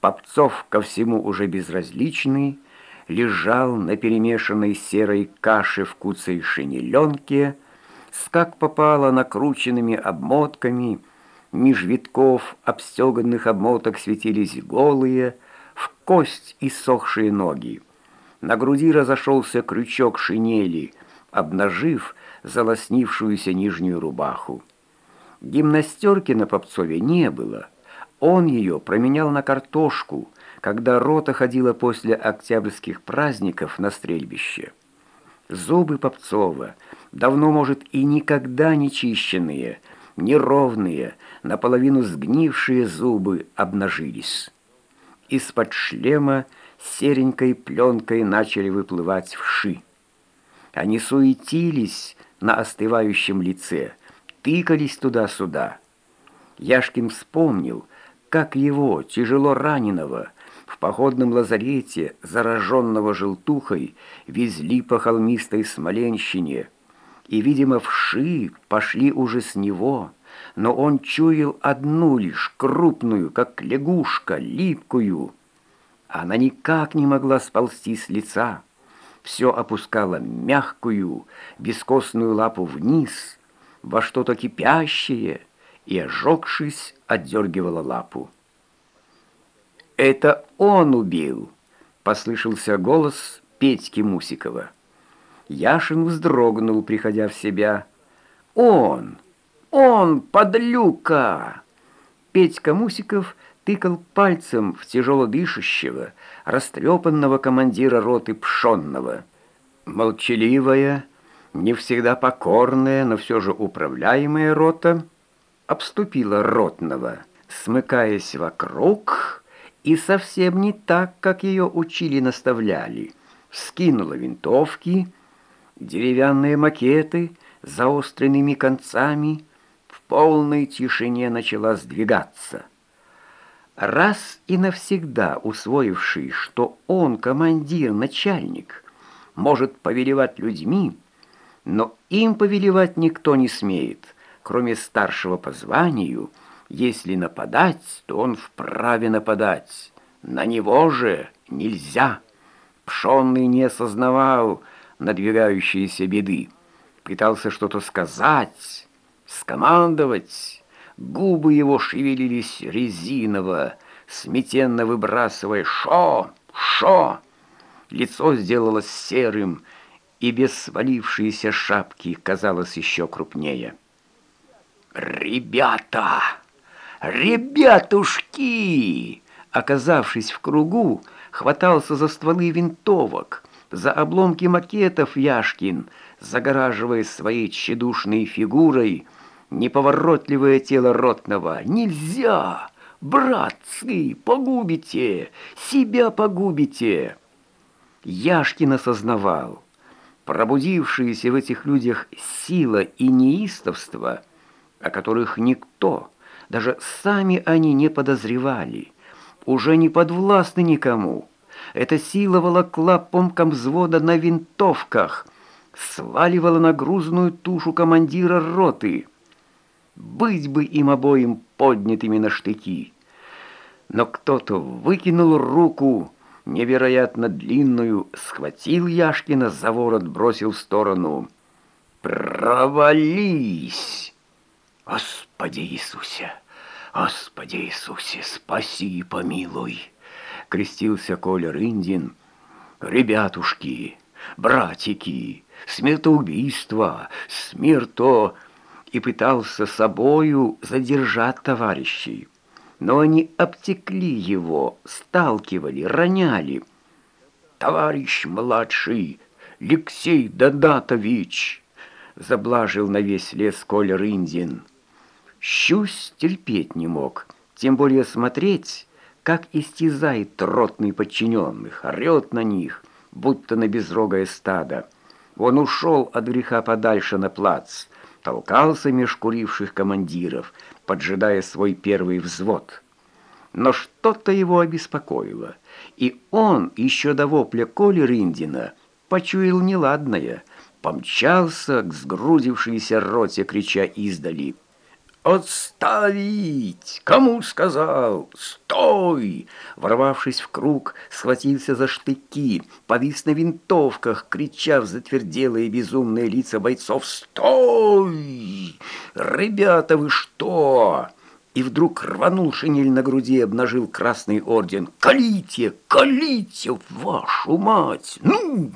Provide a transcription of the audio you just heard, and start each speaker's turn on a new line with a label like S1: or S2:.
S1: Попцов ко всему уже безразличный, лежал на перемешанной серой каше в куцей шинеленке, с как попало накрученными обмотками, меж витков обстеганных обмоток светились голые, в кость иссохшие ноги. На груди разошелся крючок шинели, обнажив залоснившуюся нижнюю рубаху. Гимнастерки на Попцове не было. Он ее променял на картошку, когда рота ходила после октябрьских праздников на стрельбище. Зубы Попцова, давно, может, и никогда не чищенные, неровные, наполовину сгнившие зубы обнажились. Из-под шлема серенькой пленкой начали выплывать вши. Они суетились на остывающем лице, тыкались туда-сюда. Яшкин вспомнил, как его, тяжело раненого, в походном лазарете, зараженного желтухой, везли по холмистой Смоленщине, и, видимо, вши пошли уже с него, но он чуял одну лишь, крупную, как лягушка, липкую. Она никак не могла сползти с лица, все опускала мягкую, бескостную лапу вниз, во что-то кипящее, и, ожегшись, отдергивала лапу. «Это он убил!» — послышался голос Петьки Мусикова. Яшин вздрогнул, приходя в себя. «Он! Он, подлюка!» Петька Мусиков тыкал пальцем в тяжело дышащего, растрепанного командира роты Пшонного. Молчаливая, не всегда покорная, но все же управляемая рота обступила ротного, смыкаясь вокруг, и совсем не так, как ее учили-наставляли. Скинула винтовки, деревянные макеты заостренными концами, в полной тишине начала сдвигаться. Раз и навсегда усвоивший, что он командир, начальник, может повелевать людьми, но им повелевать никто не смеет, кроме старшего по званию. Если нападать, то он вправе нападать. На него же нельзя. Пшенный не осознавал надвигающиеся беды. Пытался что-то сказать, скомандовать. Губы его шевелились резиново, сметенно выбрасывая «Шо! Шо!». Лицо сделалось серым, и без свалившейся шапки казалось еще крупнее. «Ребята! Ребятушки!» Оказавшись в кругу, хватался за стволы винтовок, за обломки макетов Яшкин, загораживая своей тщедушной фигурой неповоротливое тело ротного. «Нельзя! Братцы, погубите! Себя погубите!» Яшкин осознавал – пробудившиеся в этих людях сила и неистовство, о которых никто, даже сами они не подозревали, уже не подвластны никому. Эта сила волокла помком взвода на винтовках, сваливала на грузную тушу командира роты. Быть бы им обоим поднятыми на штыки. Но кто-то выкинул руку, невероятно длинную, схватил Яшкина за ворот, бросил в сторону. «Провались!» «Господи Иисусе! Господи Иисусе, спаси и помилуй!» Крестился Коля Рындин. «Ребятушки, братики, смертоубийство, смерто...» И пытался собою задержать товарищей но они обтекли его, сталкивали, роняли. «Товарищ младший, Алексей Дадатович!» заблажил на весь лес Коля Рындин. Щусь терпеть не мог, тем более смотреть, как истязает ротный подчиненных, орет на них, будто на безрогое стадо. Он ушел от греха подальше на плац, толкался меж куривших командиров, поджидая свой первый взвод. Но что-то его обеспокоило, и он еще до вопля Коли Рындина почуял неладное, помчался к сгрудившейся роте, крича издали. «Отставить! Кому сказал? Стой!» Ворвавшись в круг, схватился за штыки, повис на винтовках, крича в затверделые безумные лица бойцов «Стой! Ребята, вы что?» И вдруг рванул шинель на груди и обнажил красный орден. «Калите! Калите! Вашу мать! Ну!»